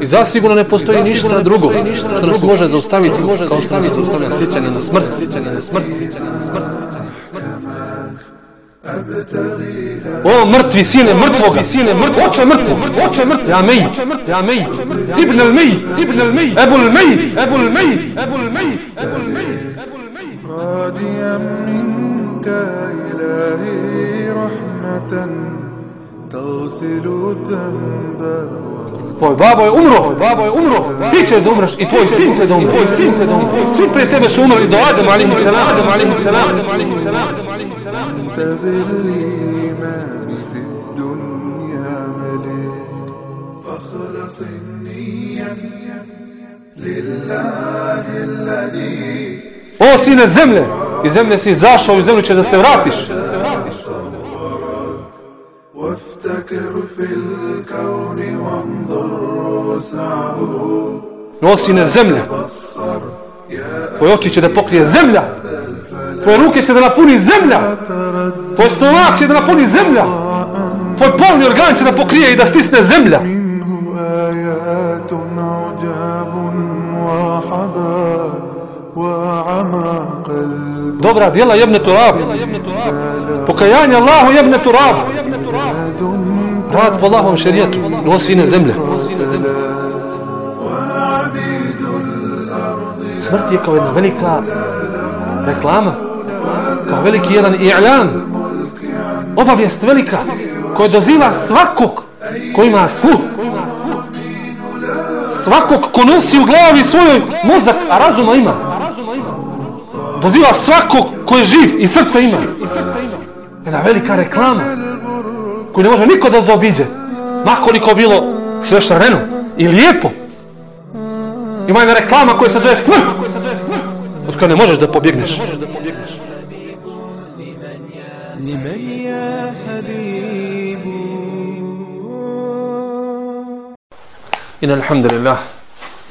I zasigurno ne postoji zasigurno ništa ne drugo postoji ništa što nas drugo. može zaustaviti, može kao što nas zaustavlja sjećanje na smrt, sjećanje na smrt, sjećanje na smrt, sjećanje na smrt. O mrtvi sine mrtvog, sine mrtvog, oče mrtvi, oče mrtvi, ja mej, ja mej, ibn al mej, ibn al mej, ebul mej, ebul mej, ebul mej, ebul mej, ebul mej, ebul mej. Radijam minka ilahi rahmatan. Tvoj babo je umro, babo je umro, ti će da umreš i tvoj sin će da umre, tvoj sin će da umre, Svi pre tebe su umrli do Adam, ali mi se nadam, ali mi se nadam, ali mi se nadam, ali mi se nadam, ali mi se nadam, O sine zemlje, iz zemlje si izašao, iz zemlje ćeš da se vratiš. Da se vratiš. وافتكر في الكون وانظر سعه O sine zemlje, tvoje oči će da pokrije zemlja. Tvoje ruke će da napuni zemlja. Tvoj stomak će da napuni zemlja. Tvoj polni organ će da pokrije i da stisne zemlja. منه آيات عجاب وحبا وعمى قلب Dobra djela jebne turab. Pokajanje Allahu jebne turab. Vlad po lahom šerijetu, nosi ne zemlje. Smrt je kao jedna velika reklama, kao veliki jedan i'lan, obavijest velika, koja doziva svakog koji ima sluh. Svakog ko nosi u glavi svoj mozak, a razuma ima. Doziva svakog koji je živ i srce ima. Jedna velika reklama koju ne može niko da zaobiđe. Makoliko bilo sve šareno i lijepo. Ima jedna reklama koja se zove smrt. Od koje ne možeš da pobjegneš. لمن يا حبيب إن الحمد لله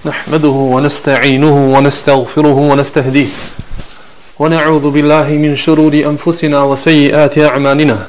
نحمده ونستعينه ونستغفره ونستهديه ونعوذ بالله من شرور أنفسنا وسيئات أعمالنا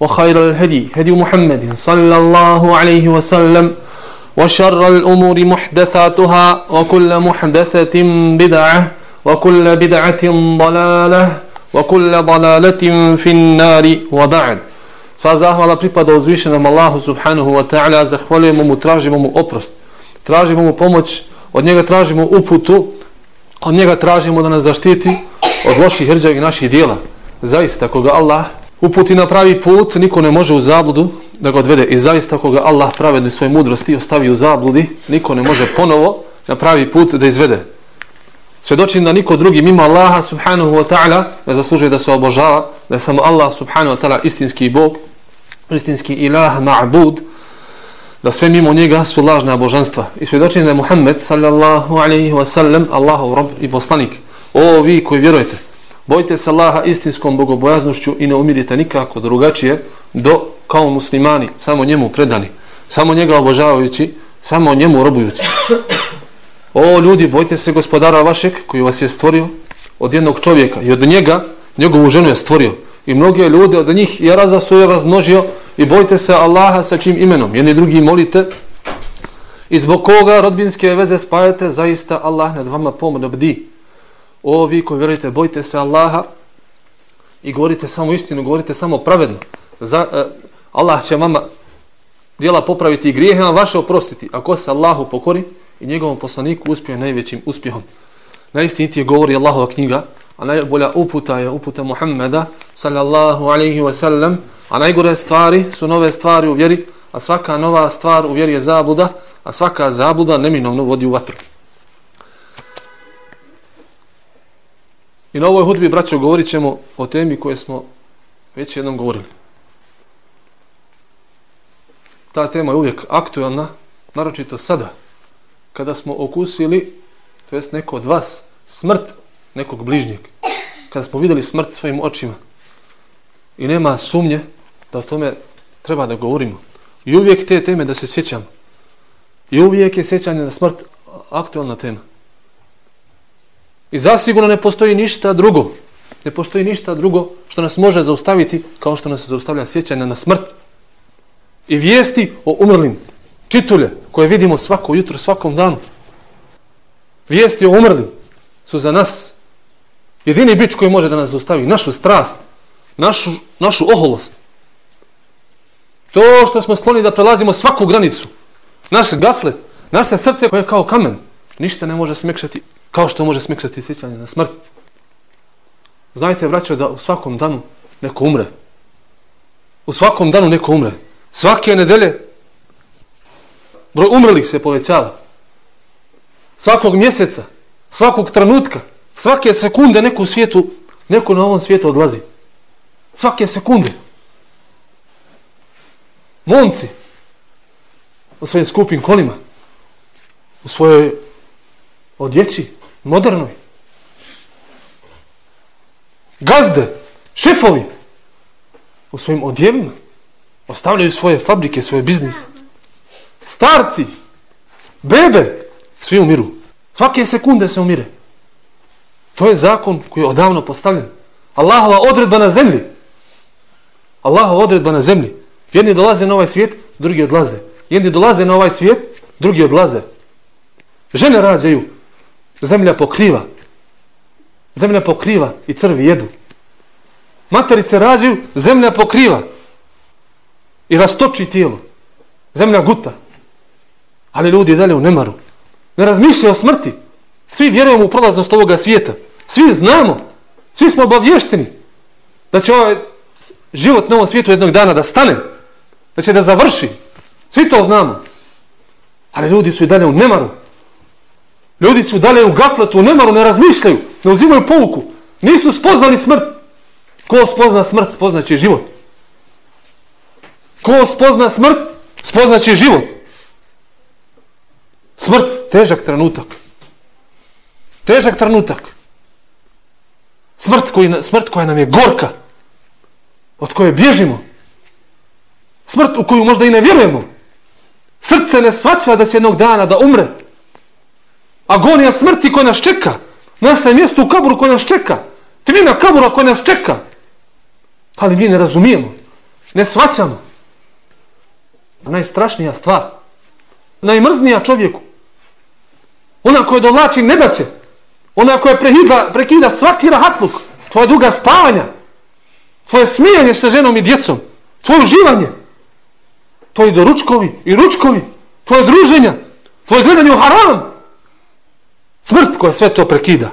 وخير الهدي هدي محمد صلى الله عليه وسلم وشر الأمور محدثاتها وكل محدثة بدعة وكل بدعة ضلالة وكل ضلالة في النار وبعد Sva zahvala pripada uzvišenom Allahu subhanahu wa ta'ala, zahvaljujemo mu, tražimo mu oprost, tražimo mu pomoć, od njega tražimo uputu, od njega tražimo da nas zaštiti od loših hrđavih naših dijela. Zaista, koga Allah uputi na pravi put, niko ne može u zabludu da ga odvede. I zaista, koga Allah pravedno svoje mudrosti ostavi u zabludi, niko ne može ponovo na pravi put da izvede. Svjedočim da niko drugi mimo Allaha subhanahu wa ta'ala ne zaslužuje da se obožava, da je samo Allah subhanahu wa ta'ala istinski Bog, istinski ilah, ma'bud, da sve mimo njega su lažna božanstva. I svjedočim da je Muhammed sallallahu alaihi wa sallam Allahov rob i poslanik. O vi koji vjerujete, bojte se Allaha istinskom bogobojaznošću i ne umirite nikako drugačije do kao muslimani, samo njemu predani, samo njega obožavajući, samo njemu robujući. O ljudi, bojte se gospodara vašeg koji vas je stvorio od jednog čovjeka i od njega njegovu ženu je stvorio. I mnoge ljude od njih je razasuo razmnožio i bojte se Allaha sa čim imenom. Jedni drugi molite i zbog koga rodbinske veze spajate, zaista Allah nad vama pomoć bdi. O vi koji vjerujete, bojte se Allaha i govorite samo istinu, govorite samo pravedno. Za, uh, Allah će vama djela popraviti i grijehe vam vaše oprostiti. Ako se Allahu pokori i njegovom poslaniku uspije najvećim uspjehom. Najistinitije govori Allahova knjiga, a najbolja uputa je uputa Muhammeda sallallahu alaihi wa sallam, a najgore stvari su nove stvari u vjeri, a svaka nova stvar u vjeri je zabuda, a svaka zabuda neminovno vodi u vatru. I na ovoj hudbi, braćo, govorit ćemo o temi koje smo već jednom govorili. Ta tema je uvijek aktualna, naročito sada, kada smo okusili, to jest neko od vas, smrt nekog bližnjeg. Kada smo videli smrt svojim očima. I nema sumnje da o tome treba da govorimo. I uvijek te teme da se sjećamo. I uvijek je sjećanje na smrt aktualna tema. I zasigurno ne postoji ništa drugo. Ne postoji ništa drugo što nas može zaustaviti kao što nas zaustavlja sjećanje na smrt. I vijesti o umrlim. Čitulje koje vidimo svako jutro, svakom danu. Vijesti o umrlim su za nas jedini bić koji može da nas zaustavi. Našu strast, našu, našu oholost. To što smo skloni da prelazimo svaku granicu. Naš gaflet, naše srce koje je kao kamen. Ništa ne može smekšati kao što može smiksati sjećanje na smrt. Znajte, vraćao da u svakom danu neko umre. U svakom danu neko umre. Svake nedelje broj umrlih se povećava. Svakog mjeseca, svakog trenutka, svake sekunde neko u svijetu, neko na ovom svijetu odlazi. Svake sekunde. Momci u svojim skupim kolima, u svojoj odjeći, modernoj. Gazde, šefovi u svojim odjevima ostavljaju svoje fabrike, svoje biznise. Starci, bebe, svi umiru. Svake sekunde se umire. To je zakon koji je odavno postavljen. Allahova odredba na zemlji. Allahova odredba na zemlji. Jedni dolaze na ovaj svijet, drugi odlaze. Jedni dolaze na ovaj svijet, drugi odlaze. Žene rađaju, zemlja pokriva. Zemlja pokriva i crvi jedu. Materice rađaju, zemlja pokriva. I rastoči tijelo. Zemlja guta. Ali ljudi dalje u nemaru. Ne razmišljaju o smrti. Svi vjerujemo u prolaznost ovoga svijeta. Svi znamo. Svi smo obavješteni. Da će ovaj život na ovom svijetu jednog dana da stane. Da će da završi. Svi to znamo. Ali ljudi su i dalje u nemaru. Ljudi su dalje u gafletu, u nemaru, ne razmišljaju, ne uzimaju pouku. Nisu spoznali smrt. Ko spozna smrt, spoznaće život. Ko spozna smrt, spoznaće život. Smrt, težak trenutak. Težak trenutak. Smrt, koji, smrt koja nam je gorka. Od koje bježimo. Smrt u koju možda i ne vjerujemo. Srce ne svaća da će jednog dana da umre agonija smrti koja nas čeka. Naše mjesto u kaburu koja nas čeka. Tvina kabura koja nas čeka. Ali mi ne razumijemo. Ne svaćamo. Najstrašnija stvar. Najmrznija čovjeku. Ona koja dovlači ne daće. Ona koja prehida, prekida svaki rahatluk. Tvoje duga spavanja. Tvoje smijanje sa ženom i djecom. Tvoje uživanje. Tvoji doručkovi i ručkovi. Tvoje druženja. Tvoje gledanje u haram. Smrt koja sve to prekida.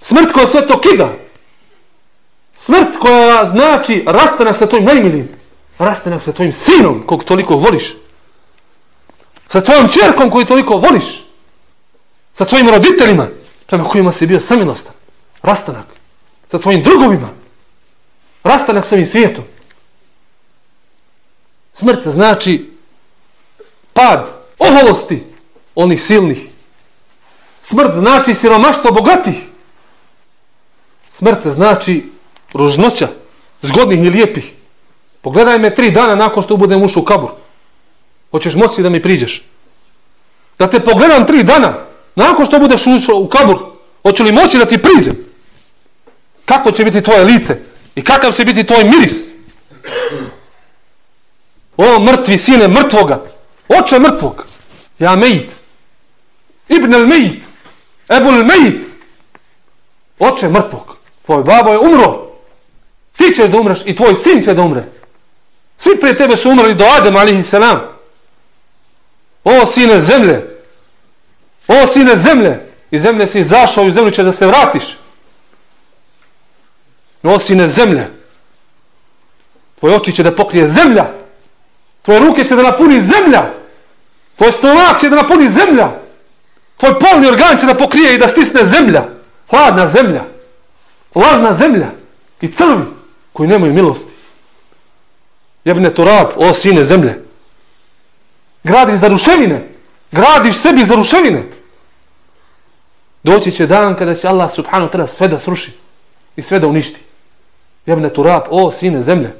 Smrt koja sve to kida. Smrt koja znači rastanak sa tvojim najmilijim. Rastanak sa tvojim sinom kog toliko voliš. Sa tvojom čerkom koju toliko voliš. Sa tvojim roditeljima prema kojima si bio samilostan. Rastanak. Sa tvojim drugovima. Rastanak sa ovim svijetom. Smrt znači pad oholosti onih silnih Smrt znači siromaštvo bogatih. Smrt znači ružnoća, zgodnih i lijepih. Pogledaj me tri dana nakon što budem ušao u kabur. Hoćeš moći da mi priđeš? Da te pogledam tri dana nakon što budeš ušao u kabur. Hoću li moći da ti priđem? Kako će biti tvoje lice? I kakav će biti tvoj miris? O mrtvi sine mrtvoga. Oče mrtvog. Ja mejit. Ibn al mejit, Ebul Mejit, oče mrtvog, tvoj babo je umro, ti ćeš da umreš i tvoj sin će da umre. Svi prije tebe su umrli do Adem, alihi selam. O sine zemlje, O sine zemlje, iz zemlje si izašao i u zemlju će da se vratiš. O sine zemlje, tvoje oči će da pokrije zemlja, tvoje ruke će da napuni zemlja, tvoj stomak će da napuni zemlja, tvoj polni organ će da pokrije i da stisne zemlja, hladna zemlja, lažna zemlja i crvi koji nemaju milosti. Jebne turab, o sine zemlje, gradiš za ruševine, gradiš sebi za ruševine, Doći će dan kada će Allah subhanahu tada sve da sruši i sve da uništi. Jebne turab, o sine zemlje.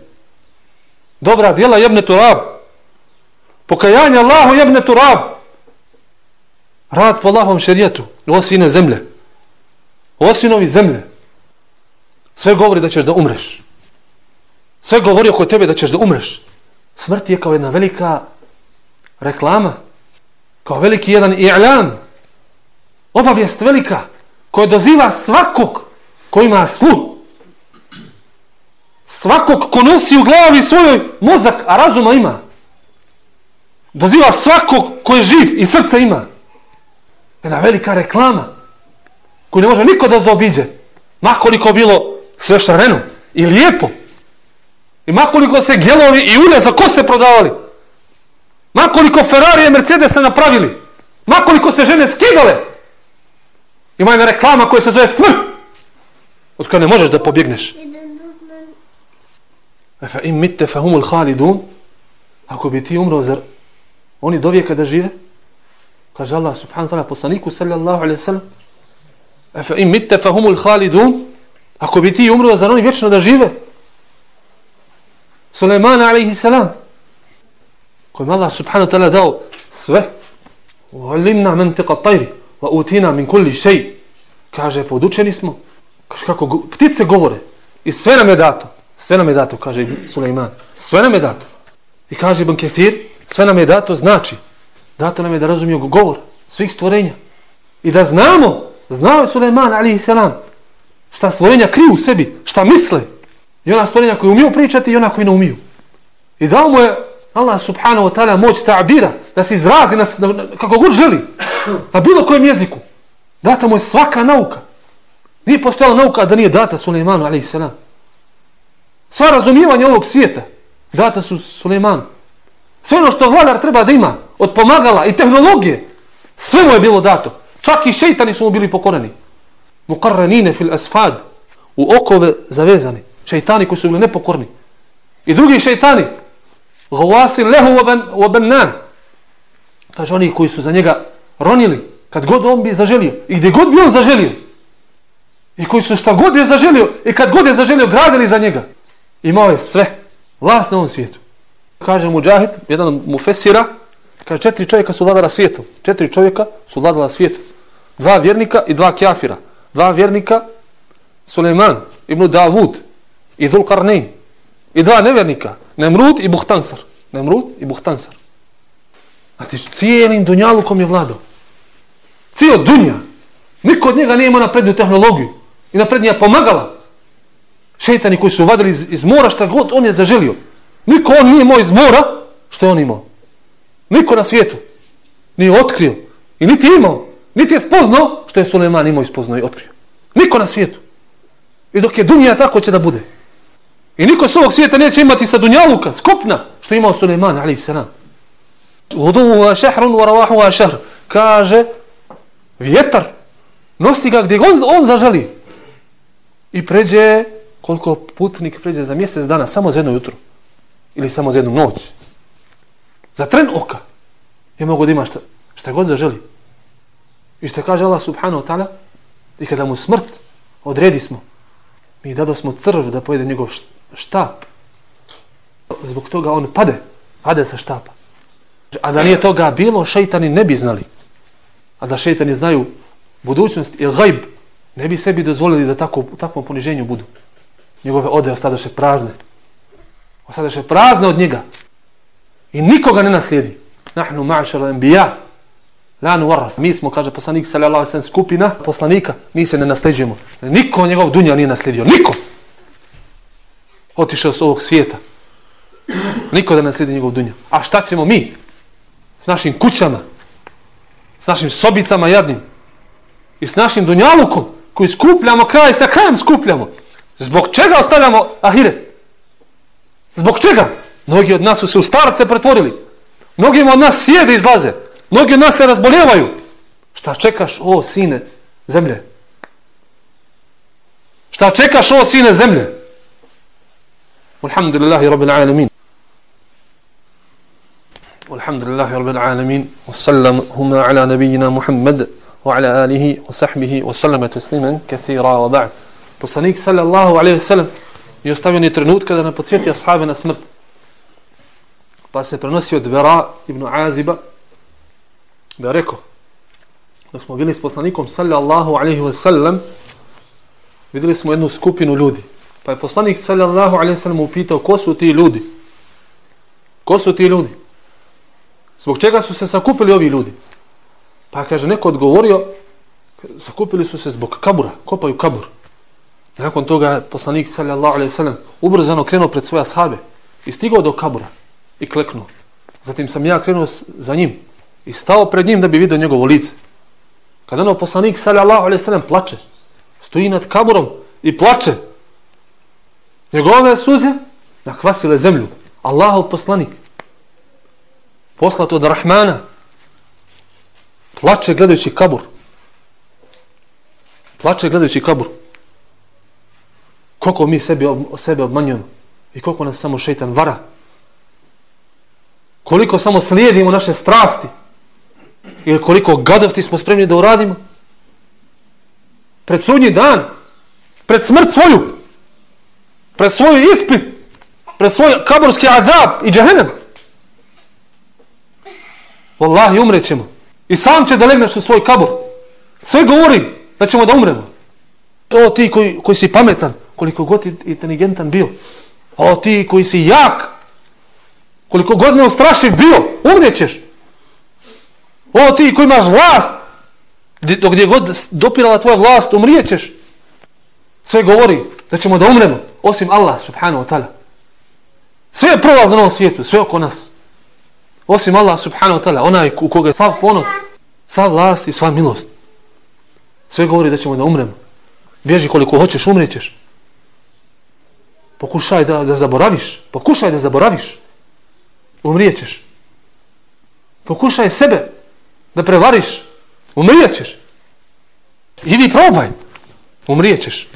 Dobra djela jebne turab. Pokajanje Allahu jebne turab. Rad po Allahom šerijetu, osine zemlje. Osinovi zemlje. Sve govori da ćeš da umreš. Sve govori oko tebe da ćeš da umreš. Smrt je kao jedna velika reklama. Kao veliki jedan i'lan obavijest velika koja doziva svakog ko ima sluh svakog ko nosi u glavi svojoj mozak, a razuma ima doziva svakog ko je živ i srca ima jedna velika reklama koju ne može niko da zaobiđe makoliko bilo sve šareno i lijepo i makoliko se gelovi i ulje za ko se prodavali makoliko Ferrari i Mercedes napravili makoliko se žene skidale Ima jedna reklama koja se zove smrt. Od kada ne možeš da pobjegneš. Efe im mitte fa humul halidun. Ako bi ti umro, zar oni do vijeka da žive? Kaže Allah subhanahu ta'ala poslaniku sallallahu alaihi sallam. Efe im mitte fa humul halidun. Ako bi ti umro, zar oni vječno da žive? Suleimana alaihi sallam. Kojim Allah subhanahu ta'ala dao sve. Ualimna mentika tajri wa utina min kulli shay kaže podučeni smo kaže kako ptice govore i sve nam je dato sve nam je dato kaže Sulejman sve nam je dato i kaže Ibn Kefir sve nam je dato znači dato nam je da razumiju govor svih stvorenja i da znamo znao je Sulejman a.s. šta stvorenja kriju u sebi šta misle i ona stvorenja koju umiju pričati i ona koju ne umiju i dao mu je Allah subhanahu wa ta'ala moć ta'bira da se izrazi na, na, kako god želi na bilo kojem jeziku data mu je svaka nauka nije postojala nauka da nije data Suleimanu a.s. sva razumijevanja ovog svijeta data su Suleimanu sve ono što vladar treba da ima od pomagala i tehnologije sve mu je bilo dato čak i šeitani su mu bili pokoreni mukarranine fil asfad u okove zavezani šeitani koji su bili nepokorni i drugi šeitani Gavasin lehu wa bannan. Kaže oni koji su za njega ronili, kad god on bi zaželio, i gdje god bi on zaželio, i koji su šta god je zaželio, i kad god je zaželio, gradili za njega. Imao je sve, vlast na ovom svijetu. Kaže Mujahid, jedan mu fesira, kaže četiri čovjeka su vladala svijetom. Četiri čovjeka su vladala svijetom. Dva vjernika i dva kjafira. Dva vjernika, Suleiman, ibn Davud, i Dhul I dva nevjernika, Nemrud i Buhtansar. Nemrud i Buhtansar. Znači, cijelim dunjalukom je vladao. Cijel dunja. Niko od njega nije imao naprednju tehnologiju. I naprednija pomagala. Šeitani koji su vadili iz, iz mora šta god on je zaželio. Niko on nije imao iz mora što je on imao. Niko na svijetu nije otkrio. I niti imao. Niti je spoznao što je Suleman imao i spoznao i otkrio. Niko na svijetu. I dok je dunija tako će da bude. I niko s ovog svijeta neće imati sa dunjaluka, skopna, što imao Suleman, ali i salam. Vodovu wa šehrun wa ravahu wa šehr. Kaže, vjetar, nosi ga gdje on, on zaželi. I pređe, koliko putnik pređe za mjesec dana, samo za jedno jutro. Ili samo za jednu noć. Za tren oka. Je mogo da ima šta, šta god zaželi. I što kaže Allah subhanahu wa ta'ala, i kada mu smrt odredi smo, mi dado smo crv da pojede njegov štap. Zbog toga on pade. Pade sa štapa. A da nije toga bilo, šeitani ne bi znali. A da šeitani znaju budućnost i gajb, ne bi sebi dozvolili da tako, u takvom poniženju budu. Njegove ode ostadoše prazne. Ostadoše prazne od njega. I nikoga ne naslijedi. Nahnu ma'šara enbija. Lanu warraf. Mi smo, kaže poslanik sallallahu alaihi skupina poslanika. Mi se ne nasljeđujemo. Niko njegov dunja nije naslijedio. Niko otišao s ovog svijeta. Niko da naslijedi njegov dunja. A šta ćemo mi? S našim kućama? S našim sobicama jadnim i s našim dunjalukom koji skupljamo kraj sa krajem skupljamo. Zbog čega ostavljamo ahire? Zbog čega? Mnogi od nas su se u starce pretvorili. Mnogi od nas sjede izlaze. Mnogi od nas se razboljevaju. Šta čekaš, o sine zemlje? Šta čekaš, o sine zemlje? Alhamdulillahi rabbil alamin. Alhamdulillahi rabbil alamin. Wassalam huma ala nabijina Muhammed wa ala alihi wa sahbihi wa sallama tasliman kathira wa ba'd. Poslanik sallallahu alaihi wa sallam i ostavio ni trenutka da ne podsjeti ashave na smrt. Pa se prenosi od Vera ibn Aziba da je rekao dok smo bili s poslanikom sallallahu alaihi wa sallam vidjeli smo jednu skupinu ljudi. Pa je poslanik sallallahu alaihi wa sallam upitao ko su ti ljudi? Ko su ti ljudi? Zbog čega su se sakupili ovi ljudi? Pa kaže, neko odgovorio, sakupili su se zbog kabura, kopaju kabur. Nakon toga poslanik sallallahu alejhi ve sellem ubrzano krenuo pred svoje ashabe i stigao do kabura i kleknuo. Zatim sam ja krenuo za njim i stao pred njim da bi vidio njegovo lice. Kada ono poslanik sallallahu alejhi ve sellem plače, stoji nad kaburom i plače. Njegove suze nakvasile zemlju. Allahov poslanik poslat od Rahmana plače gledajući kabur. Plače gledajući kabur koliko mi sebi, sebe obmanjujemo i koliko nas samo šeitan vara. Koliko samo slijedimo naše strasti ili koliko gadosti smo spremni da uradimo. Pred sudnji dan, pred smrt svoju, pred svoj ispit, pred svoj kaburski adab i džahenem. Wallahi umrećemo. I sam će da legneš u svoj kabur. Sve govori da ćemo da umremo. To ti koji, koji si pametan, koliko god inteligentan bio. A ti koji si jak, koliko god neustrašiv bio, umrijećeš. O ti koji imaš vlast, dok gdje god dopirala tvoja vlast, umrijećeš. Sve govori da ćemo da umremo, osim Allah subhanahu wa ta'ala. Sve je prolaz na ovom svijetu, sve oko nas. Osim Allah subhanahu wa ta'ala, onaj u koga je sav ponos, sav vlast i sva milost. Sve govori da ćemo da umremo. Bježi koliko hoćeš, umrijećeš. Pokušaj da, da zaboraviš. Pokušaj da zaboraviš. Umrijećeš. Pokušaj sebe da prevariš. Umrijećeš. Idi probaj. Umrijećeš.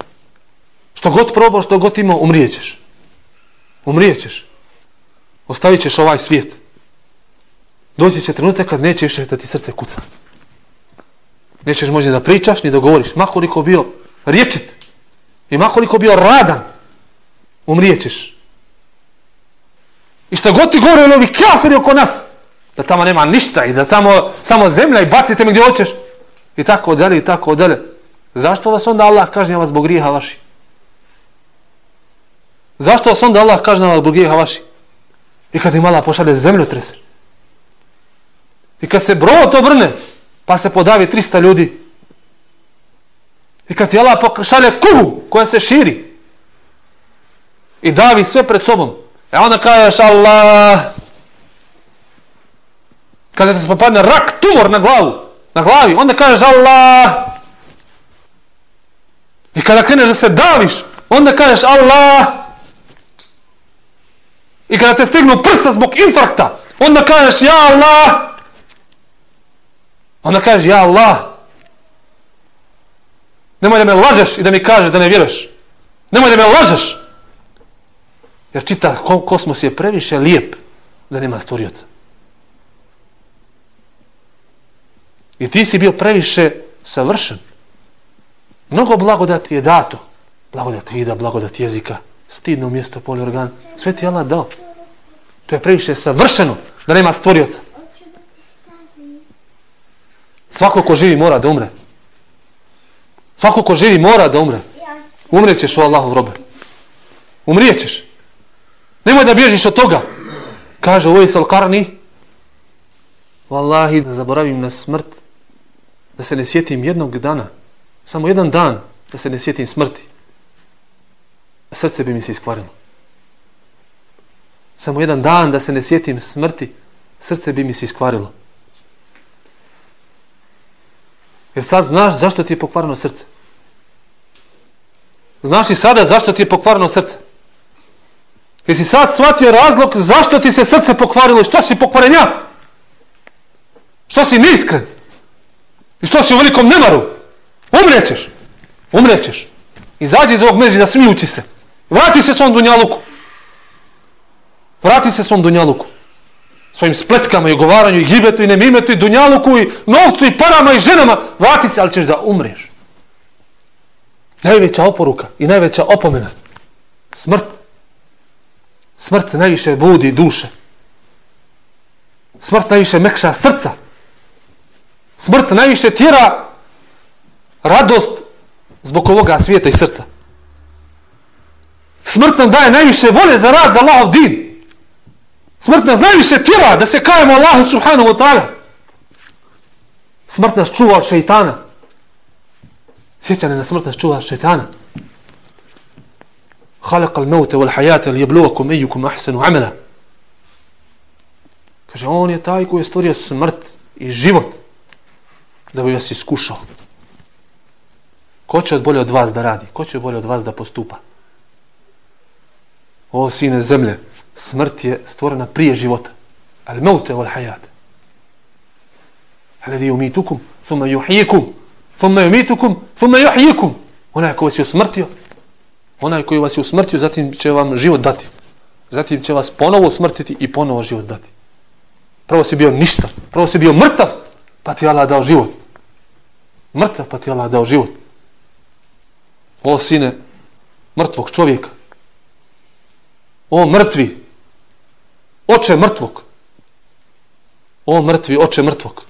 Što god probaš, što god imao, umrijećeš. Umrijećeš. Ostavit ćeš ovaj svijet. Doći će trenutak kad neće više da ti srce kuca. Nećeš moći da pričaš ni da govoriš. Makoliko bio riječit. I makoliko bio radan umrijećeš. I što god ti govore ovi kafiri oko nas, da tamo nema ništa i da tamo samo zemlja i bacite me gdje hoćeš. I tako odele i tako odele. Zašto vas onda Allah kažnjava zbog grijeha vaši? Zašto vas onda Allah kažnjava zbog grijeha vaši? I kad im Allah pošalje zemlju trese. I kad se brod obrne, pa se podavi 300 ljudi. I kad ti Allah pošalje kuhu koja se širi, i davi sve pred sobom. E onda kažeš Allah kada te se popadne rak, tumor na glavu, na glavi, onda kažeš Allah i kada kreneš da se daviš, onda kažeš Allah i kada te stignu prsta zbog infarkta, onda kažeš Ja Allah. Onda kažeš Ja Allah. Nemoj da me lažeš i da mi kažeš da ne vjeruješ. Nemoj da me lažeš. Jer čita kosmos je previše lijep da nema stvorioca. I ti si bio previše savršen. Mnogo blagodati je dato. Blagodat vida, blagodat jezika, stidno mjesto, poliorgan. Sve ti je Allah dao. To je previše savršeno da nema stvorioca. Svako ko živi mora da umre. Svako ko živi mora da umre. Umrijećeš u Allahov robe. Umrijećeš. Nemoj da bježiš od toga. Kaže Uvejs al-Qarni, Wallahi, da zaboravim na smrt. Da se ne sjetim jednog dana. Samo jedan dan da se ne sjetim smrti. Srce bi mi se iskvarilo. Samo jedan dan da se ne sjetim smrti. Srce bi mi se iskvarilo. Jer sad znaš zašto ti je pokvareno srce. Znaš i sada zašto ti je pokvareno srce. Jesi sad shvatio razlog zašto ti se srce pokvarilo što si pokvarenjak? Što si neiskren? I što si u velikom nemaru? Umrećeš. Umrećeš. Izađi iz ovog međina smijući se. Vrati se svom dunjaluku. Vrati se svom dunjaluku. Svojim spletkama i ogovaranju i gibetu i nemimetu i dunjaluku i novcu i parama i ženama. Vrati se, ali ćeš da umreš. Najveća oporuka i najveća opomena. Smrt. Smrt najviše budi duše. Smrt najviše mekša srca. Smrt najviše tjera radost zbog ovoga svijeta i srca. Smrt nam daje najviše volje za rad za Allahov din. Smrt nas najviše tjera da se kajemo Allahu subhanahu wa ta'ala. Smrt nas čuva od šeitana. Sjećanje na smrt nas čuva od šeitana. خلق الموت والحياة ليبلوكم أيكم أحسن عملا kaže on je taj koji je stvorio smrt i život da bi vas iskušao ko će bolje od vas da radi ko će bolje od vas da postupa o sine zemlje smrt je stvorena prije života al maute wal hayat alladhi yumitukum thumma yuhyikum thumma yumitukum thumma yuhyikum ona ko vas je smrtio onaj koji vas je usmrtio, zatim će vam život dati. Zatim će vas ponovo usmrtiti i ponovo život dati. Prvo si bio ništa, prvo si bio mrtav, pa ti Allah dao život. Mrtav, pa ti Allah dao život. O sine, mrtvog čovjeka. O mrtvi, oče mrtvog. O mrtvi, oče mrtvog.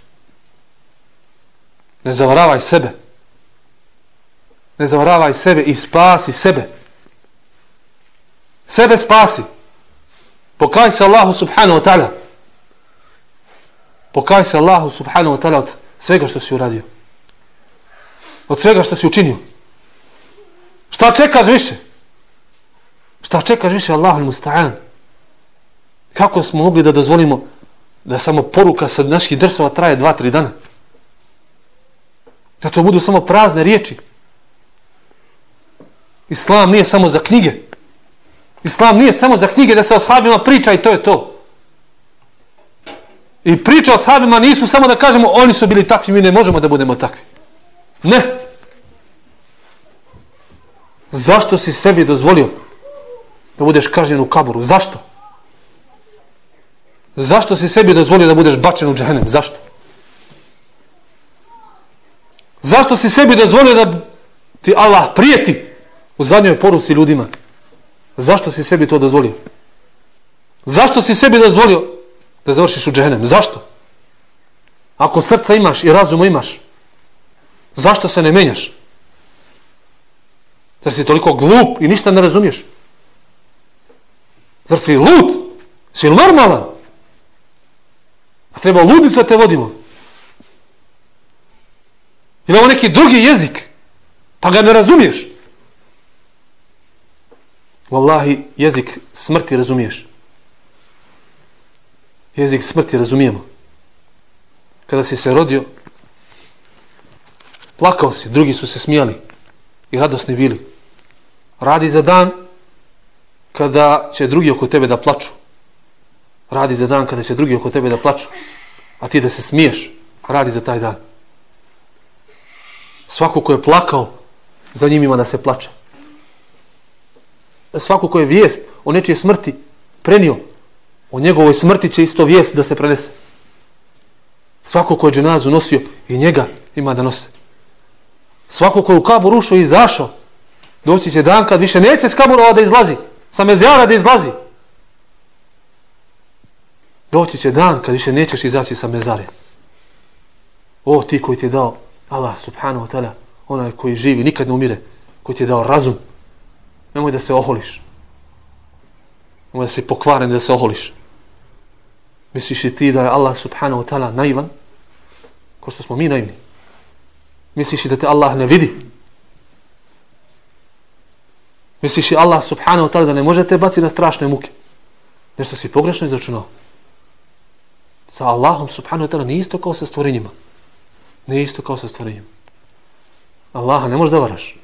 Ne zavaravaj sebe. Ne zavaravaj sebe i spasi sebe. Sebe spasi. Pokaj se Allahu subhanahu wa ta'ala. Pokaj se Allahu subhanahu wa ta'ala od svega što si uradio. Od svega što si učinio. Šta čekaš više? Šta čekaš više Allahu musta'an? Kako smo mogli da dozvolimo da samo poruka sa naših drsova traje dva, tri dana? Da to budu samo prazne riječi. Islam nije samo za knjige. Islam nije samo za knjige da se o sahabima priča i to je to. I priča o sahabima nisu samo da kažemo oni su bili takvi, mi ne možemo da budemo takvi. Ne. Zašto si sebi dozvolio da budeš kažnjen u kaburu? Zašto? Zašto si sebi dozvolio da budeš bačen u džahenem? Zašto? Zašto si sebi dozvolio da ti Allah prijeti u zadnjoj poruci ljudima? Zašto si sebi to dozvolio? Zašto si sebi dozvolio da završiš u džehennem? Zašto? Ako srca imaš i razumu imaš, zašto se ne menjaš? Zar si toliko glup i ništa ne razumiješ? Zar si lud? Si normalan? A treba ludica te vodimo. Ili ovo neki drugi jezik? Pa ga ne razumiješ? Wallahi, jezik smrti razumiješ. Jezik smrti razumijemo. Kada si se rodio, plakao si, drugi su se smijali i radosni bili. Radi za dan kada će drugi oko tebe da plaču. Radi za dan kada će drugi oko tebe da plaču. A ti da se smiješ, radi za taj dan. Svako ko je plakao, za njim ima da se plače svako ko je vijest o nečije smrti prenio, o njegovoj smrti će isto vijest da se prenese. Svako ko je dženazu nosio i njega ima da nose. Svako ko je u kabur ušao i izašao, doći će dan kad više neće s kaburova da izlazi, sa mezjara da izlazi. Doći će dan kad više nećeš izaći sa mezare. O ti koji ti je dao Allah subhanahu wa ta'ala, onaj koji živi, nikad ne umire, koji ti je dao razum, nemoj da se oholiš. Nemoj da se pokvaren da se oholiš. Misliš li ti da je Allah subhanahu wa ta'ala naivan? Ko što smo mi naivni. Misliš li da te Allah ne vidi? Misliš li Allah subhanahu wa ta'ala da ne može te baci na strašne muke? Nešto si pogrešno izračunao. Sa Allahom subhanahu wa ta'ala nije isto kao sa stvorenjima. Ne isto kao sa stvorenjima. Allaha ne možeš da varaš.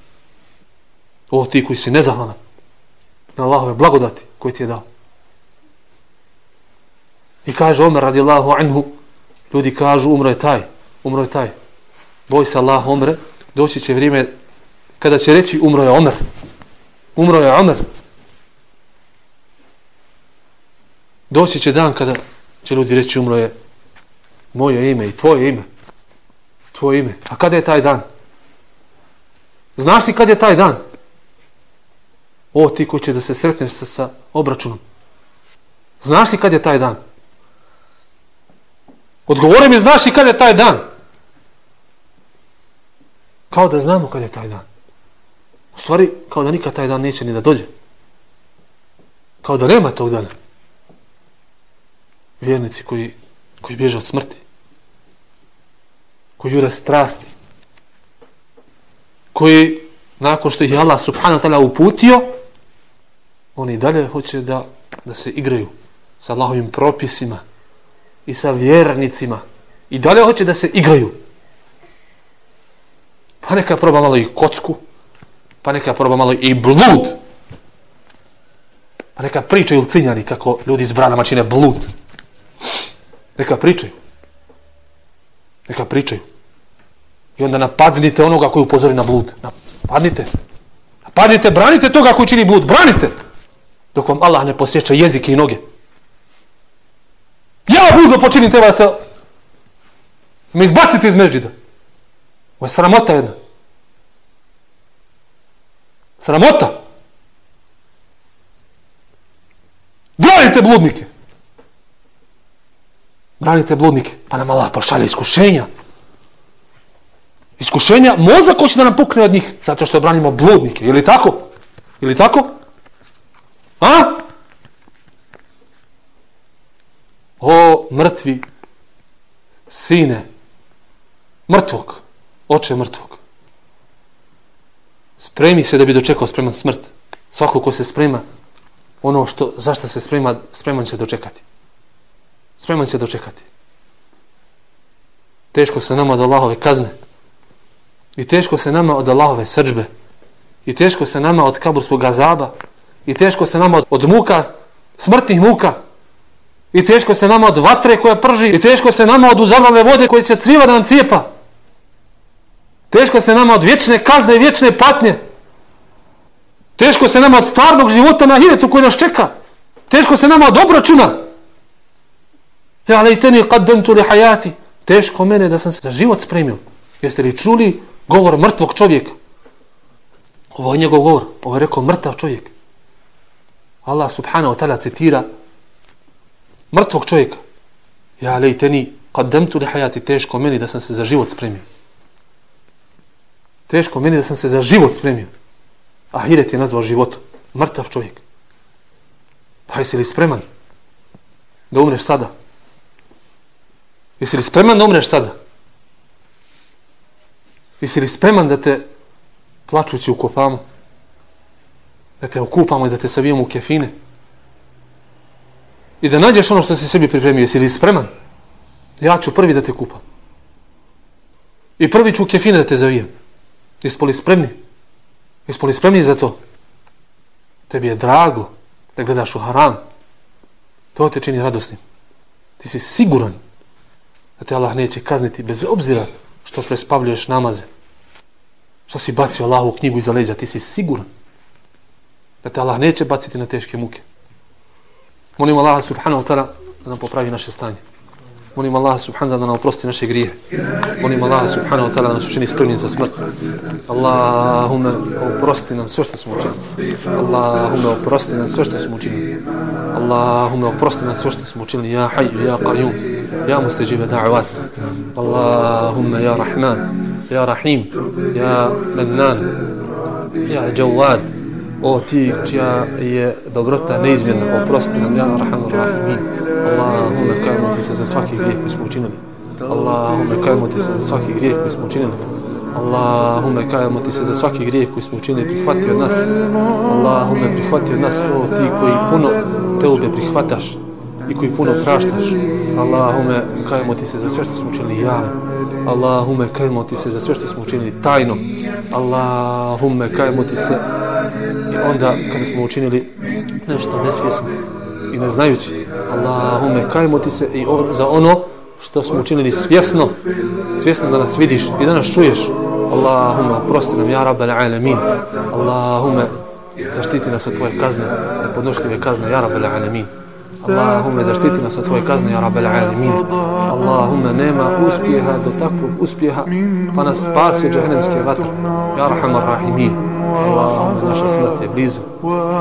O ti koji si nezahvalan na Allahove blagodati koje ti je dao. I kaže Omer radijallahu anhu, ljudi kažu umro je taj, umro je taj. Boj se Allah omre, doći će vrijeme kada će reći umro je Omer. Umro je Omer. Doći će dan kada će ljudi reći umro je moje ime i tvoje ime. Tvoje ime. A kada je taj dan? Znaš li kada je taj dan? O ti ko će da se sretneš sa, sa obračunom. Znaš li kad je taj dan? Odgovore mi, znaš li kad je taj dan? Kao da znamo kad je taj dan. U stvari, kao da nikad taj dan neće ni da dođe. Kao da nema tog dana. Vjernici koji, koji bježe od smrti. Koji jure strasti. Koji, nakon što ih je Allah subhanahu ta'ala uputio, oni dalje hoće da, da se igraju sa Allahovim propisima i sa vjernicima. I dalje hoće da se igraju. Pa neka proba malo i kocku, pa neka proba malo i blud. Pa neka pričaju cinjani kako ljudi iz branama čine blud. Neka pričaju. Neka pričaju. I onda napadnite onoga koji upozori na blud. Napadnite. Napadnite, branite toga koji čini blud. Branite. Dok vam Allah ne posjeća jezike i noge. Ja budu počinim treba se me izbacite iz mežđida. Ovo je sramota jedna. Sramota. Branite bludnike. Branite bludnike. Pa nam Allah pošalje iskušenja. Iskušenja, mozak hoće da nam pukne od njih. Zato što branimo bludnike. Ili tako? Ili tako? A? O, mrtvi sine mrtvog, oče mrtvog. Spremi se da bi dočekao spreman smrt. Svako ko se sprema, ono što, zašto se sprema, spreman će dočekati. Spreman će dočekati. Teško se nama od Allahove kazne. I teško se nama od Allahove srđbe. I teško se nama od kaburskog azaba. I teško se nama od, od muka, smrtnih muka. I teško se nama od vatre koja prži. I teško se nama od uzavrane vode koje će criva da nam cijepa. Teško se nama od vječne kazne i vječne patnje. Teško se nama od stvarnog života na hiretu koji nas čeka. Teško se nama od obračuna. Ja lejteni qaddamtu li hayati. Teško mene da sam se za život spremio. Jeste li čuli govor mrtvog čovjeka? Ovo je njegov govor. Ovo je rekao mrtav čovjek. Allah subhanahu wa ta'ala citira mrtvog čovjeka. Ja lejteni qaddamtu li hayati. Teško meni da sam se za život spremio. Teško meni da sam se za život spremio. Ahiret je nazvao životom. Mrtav čovjek. Pa jesi li spreman da umreš sada? Jesi li spreman da umreš sada? Jesi li spreman da te plačući ukopamo? Da te okupamo i da te savijemo u kefine? I da nađeš ono što si sebi pripremio. Jesi li spreman? Ja ću prvi da te kupam. I prvi ću u kefine da te zavijem. Jesmo li spremni? Jesmo li spremni za to? Tebi je drago da gledaš u haram. To te čini radosnim. Ti si siguran da te Allah neće kazniti bez obzira što prespavljuješ namaze. Što si bacio Allahu knjigu iza leđa. Ti si siguran da te Allah neće baciti na teške muke. Molim Allah subhanahu wa ta'ala da nam popravi naše stanje. Molim Allah subhanahu da nam oprosti naše grije. Molim Allah subhanahu wa ta'ala da nas učini spremni za smrt. Allahume oprosti nam sve što smo učinili. Allahume oprosti nam sve što smo učinili. Allahume oprosti nam sve što smo učinili. Ja hajju, ja qayyum, ja mustajibe da'avat. Allahume ya rahman, ya rahim, ya mannan, ya jawad. O ti čija je dobrota neizmjerna, oprosti nam, ja rahman rahimin. Allahume kajmo ti se za svaki grijeh koji smo učinili. Allahume kajmo ti se za svaki grijeh koji smo učinili. Allahume kajmo ti se za svaki grijeh koji smo učinili. Prihvati od nas. Allahume prihvati od nas. O ti koji puno teube prihvataš i koji puno praštaš. Allahume kajmo ti se za sve što smo učinili. Ja. Allahume kajmo ti se za sve što smo učinili tajno Allahume kajmo ti se onda kada smo učinili nešto nesvjesno i ne znajući Allahume kajmo ti se i on, za ono što smo učinili svjesno svjesno da nas vidiš i da nas čuješ. Allahume oprosti nam ja rabbal alamin. Allahume zaštiti nas od tvoje kazne nepodnošljive kazne ja rabbal alamin. Allahume zaštiti nas od svoje kazne, ja rabbel alamin. Allahume nema uspjeha do takvog uspjeha, pa nas spasi od džahenemske vatre. Ja rahamar rahimin. Allahume, naša smrt je blizu.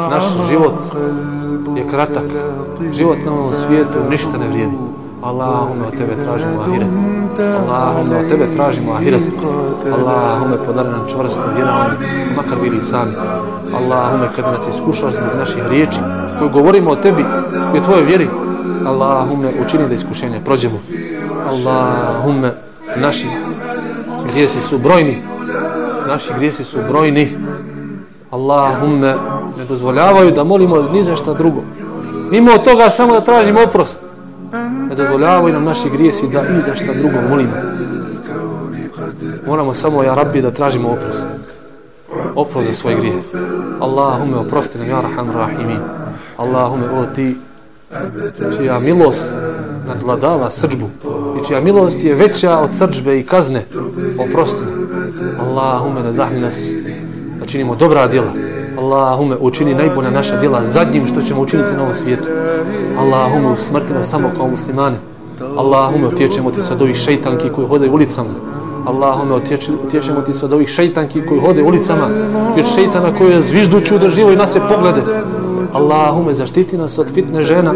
Naš život je kratak. Život na ovom svijetu ništa ne vrijedi. Allahume, od tebe tražimo ahiret. Allahume, od tebe tražimo ahiret. Allahume, podari nam čvrsto vjerovanje, makar bili sami. Allahume, kada nas iskušaš zbog naših riječi, koje govorimo o tebi i o tvojoj vjeri, Allahume, učini da iskušenje prođemo. Allahume, naši grijesi su brojni. Naši grijesi su brojni. Allahume, ne dozvoljavaju da molimo ni za šta drugo. Mimo od toga samo da tražimo oprost. Ne dozvoljavaju nam naši grijesi da i za šta drugo molimo. Moramo samo, ja rabbi, da tražimo oprost. Oprost za svoje grije. Allahume, oprosti nam, ja rahman rahimin. Allahume, o ti, čija milost nadvladava srđbu i čija milost je veća od srđbe i kazne, oprosti nam. Allahume, nadahni nas da činimo dobra djela. Allahume, učini najbolja naša djela zadnjim što ćemo učiniti na ovom svijetu. Allahume, usmrti nas samo kao muslimani. Allahume, otječemo ti sad ovih šeitanki koji hode ulicama. Allahume, otječemo ti sad ovih šeitanki koji hode ulicama. Jer šeitana koji je zvižduću da i nas se poglede. Allahume, zaštiti nas od fitne žena.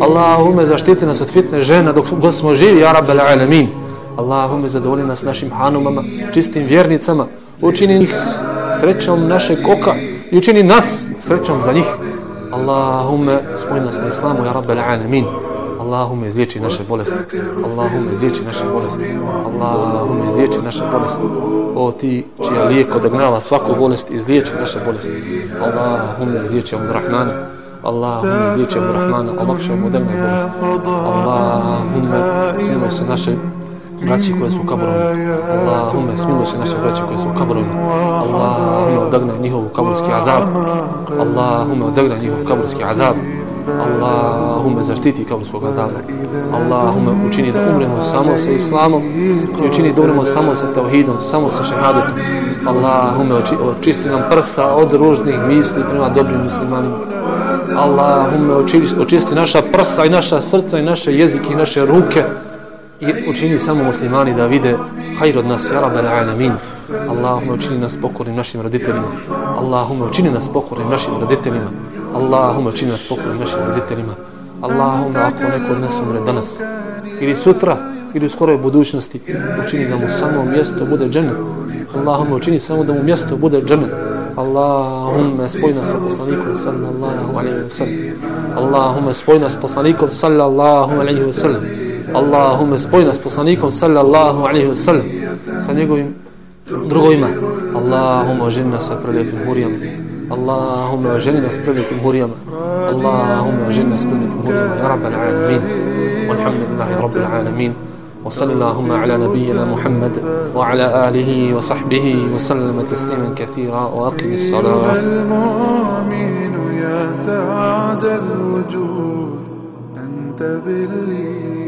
Allahume, zaštiti nas od fitne žena dok god smo živi, ja rabbel alamin. Allahume, zadovolji nas našim hanumama, čistim vjernicama. Učini njih srećom našeg oka i učini nas srećom za njih. Allahumme spojni nas na islamu, ja rabbel alamin. Allahumme izliječi naše bolesti. Allahumme izliječi naše bolesti. Allahumme izliječi naše bolesti. O ti čija lijek odagnala svaku bolest, izliječi naše bolesti. Allahumme izliječi od Rahmana. Allahumme izliječi od Rahmana. Olakša mu odagnaj bolesti. Allahumme smiluj se naše braći koje su u kaborovima. Allahume, smilo se naše braći koje su u kaborovima. Allahume, odagnaj njihov kaburski azab. Allahume, odagnaj njihov kaburski azab. Allahume zaštiti kaburskog azaba. Allahume učini da umremo samo sa islamom i učini da umremo samo sa tauhidom, samo sa šehadetom. Allahume očisti nam prsa od ružnih misli prema dobrim muslimanima. Allahume očisti naša prsa i naša srca i naše jezike i naše ruke i učini samo muslimani da vide hajr od nas, ja rabbal alamin. Allahume učini nas pokornim našim roditeljima. Allahume učini nas pokornim našim roditeljima. Allahume učini nas pokornim našim roditeljima. Allahume ako neko od nas umre danas ili sutra ili u skoroj budućnosti učini da mu samo mjesto bude džennet. Allahume učini samo da mu mjesto bude džennet. Allahumme spoj nas sa poslanikom sallallahu alaihi wa sallam. Allahumme spoj nas poslanikom sallallahu alaihi wa sallam. Allahumme spoj nas poslanikom sallallahu alaihi wa sallam sa njegovim drugovima. Allahumme oženi nas sa prelijepim hurijama. Allahumme oženi nas prelijepim hurijama. Allahumme oženi nas prelijepim hurijama. Ja rabbal alamin. Walhamdulillahi rabbil alamin. وصلى اللهم على نبينا محمد وعلى آله وصحبه وسلم تسليما كثيرا وأقم الصلاة المؤمن يا سعد الوجود أنت بالإيمان